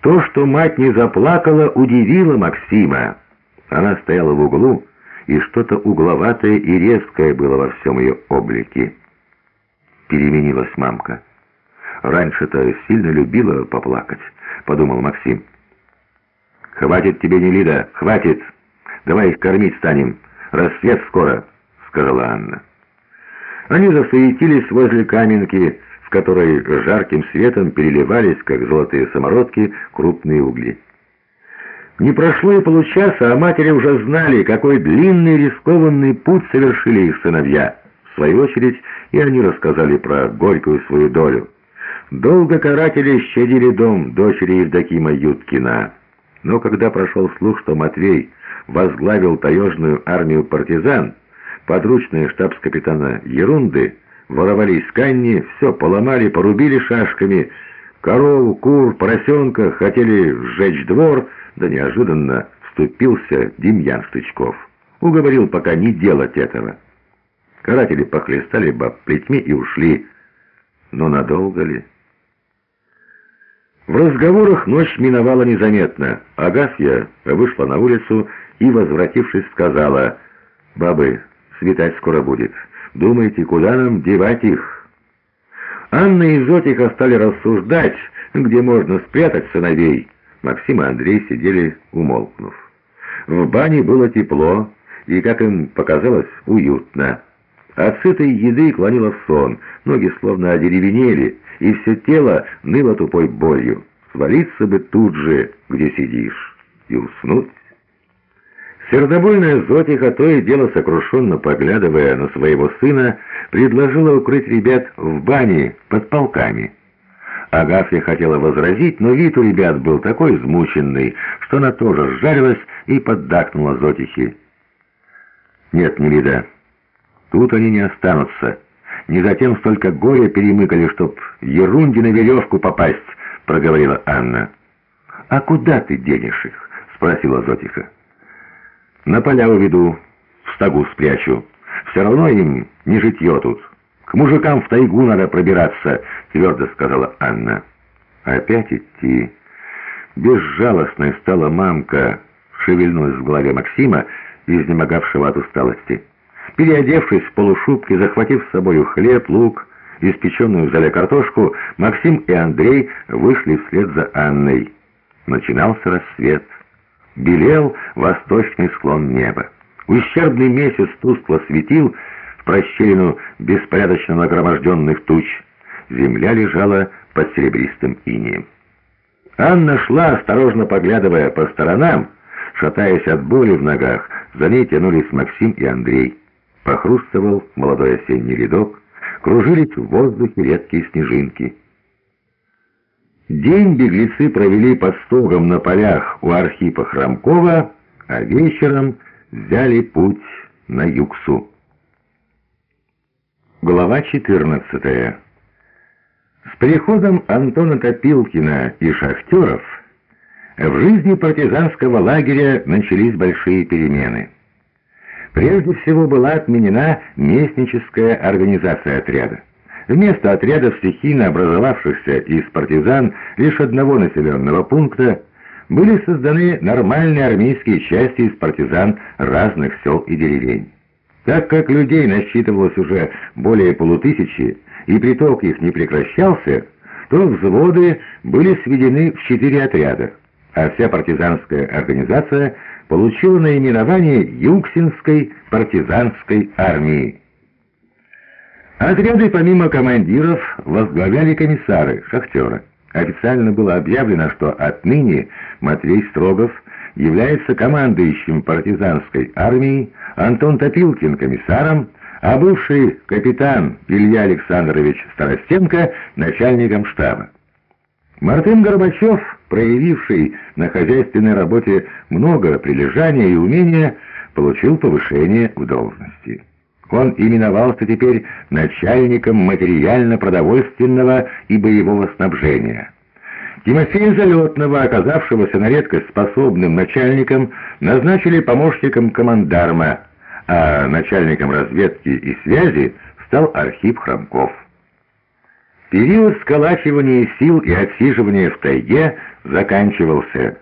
То, что мать не заплакала, удивило Максима. Она стояла в углу, и что-то угловатое и резкое было во всем ее облике. Переменилась мамка. Раньше-то сильно любила поплакать, подумал Максим. «Хватит тебе, Нелида, хватит! Давай их кормить станем, рассвет скоро», — сказала Анна. Они засуетились возле каменки, в которой жарким светом переливались, как золотые самородки, крупные угли. Не прошло и получаса, а матери уже знали, какой длинный рискованный путь совершили их сыновья. В свою очередь и они рассказали про горькую свою долю. Долго каратели щадили дом дочери Евдокима Юткина. Но когда прошел слух, что Матвей возглавил таежную армию партизан, подручные штабс-капитана Ерунды воровали из канни, все поломали, порубили шашками, корову, кур, поросенка, хотели сжечь двор, да неожиданно вступился Демьян Стычков. Уговорил пока не делать этого. Каратели похлестали баб плетьми и ушли. Но надолго ли? В разговорах ночь миновала незаметно. Агафья вышла на улицу и, возвратившись, сказала, «Бабы, светать скоро будет. Думаете, куда нам девать их?» Анна и Зотиха стали рассуждать, где можно спрятать сыновей. Максим и Андрей сидели умолкнув. В бане было тепло и, как им показалось, уютно. От сытой еды клонило сон, ноги словно одеревенели, и все тело ныло тупой болью. Свалиться бы тут же, где сидишь, и уснуть. Сердобольная Зотиха, то и дело сокрушенно поглядывая на своего сына, предложила укрыть ребят в бане под полками. Агафья хотела возразить, но вид у ребят был такой измученный, что она тоже сжарилась и поддакнула Зотихе. «Нет, не вида. Тут они не останутся. Не затем столько горя перемыкали, чтоб ерунде на веревку попасть» проговорила Анна. «А куда ты денешь их?» — спросила Зотиха. «На поля уведу, в стогу спрячу. Все равно им не житье тут. К мужикам в тайгу надо пробираться», — твердо сказала Анна. «Опять идти?» Безжалостной стала мамка, шевельнулась в голове Максима, изнемогавшего от усталости. Переодевшись в полушубки, захватив с собою хлеб, лук, испеченную в зале картошку, Максим и Андрей вышли вслед за Анной. Начинался рассвет. Белел восточный склон неба. Ущербный месяц тускло светил в прощелину беспорядочно нагроможденных туч. Земля лежала под серебристым инеем. Анна шла, осторожно поглядывая по сторонам, шатаясь от боли в ногах. За ней тянулись Максим и Андрей. Похрустывал молодой осенний рядок, кружились в воздухе редкие снежинки. День беглецы провели под стогом на полях у Архипа Хромкова, а вечером взяли путь на Юксу. Глава 14 С приходом Антона Топилкина и шахтеров в жизни партизанского лагеря начались большие перемены. Прежде всего была отменена местническая организация отряда. Вместо отрядов, стихийно образовавшихся из партизан лишь одного населенного пункта, были созданы нормальные армейские части из партизан разных сел и деревень. Так как людей насчитывалось уже более полутысячи, и приток их не прекращался, то взводы были сведены в четыре отряда, а вся партизанская организация – получила наименование Юксинской партизанской армии. Отряды помимо командиров возглавляли комиссары, шахтеры. Официально было объявлено, что отныне Матвей Строгов является командующим партизанской армией, Антон Топилкин комиссаром, а бывший капитан Илья Александрович Старостенко начальником штаба. Мартын Горбачев, проявивший на хозяйственной работе много прилежания и умения, получил повышение в должности. Он именовался теперь начальником материально-продовольственного и боевого снабжения. Тимофея Залетного, оказавшегося на редкость способным начальником, назначили помощником командарма, а начальником разведки и связи стал Архип Хромков. Период сколачивания сил и отсиживания в тайге заканчивался.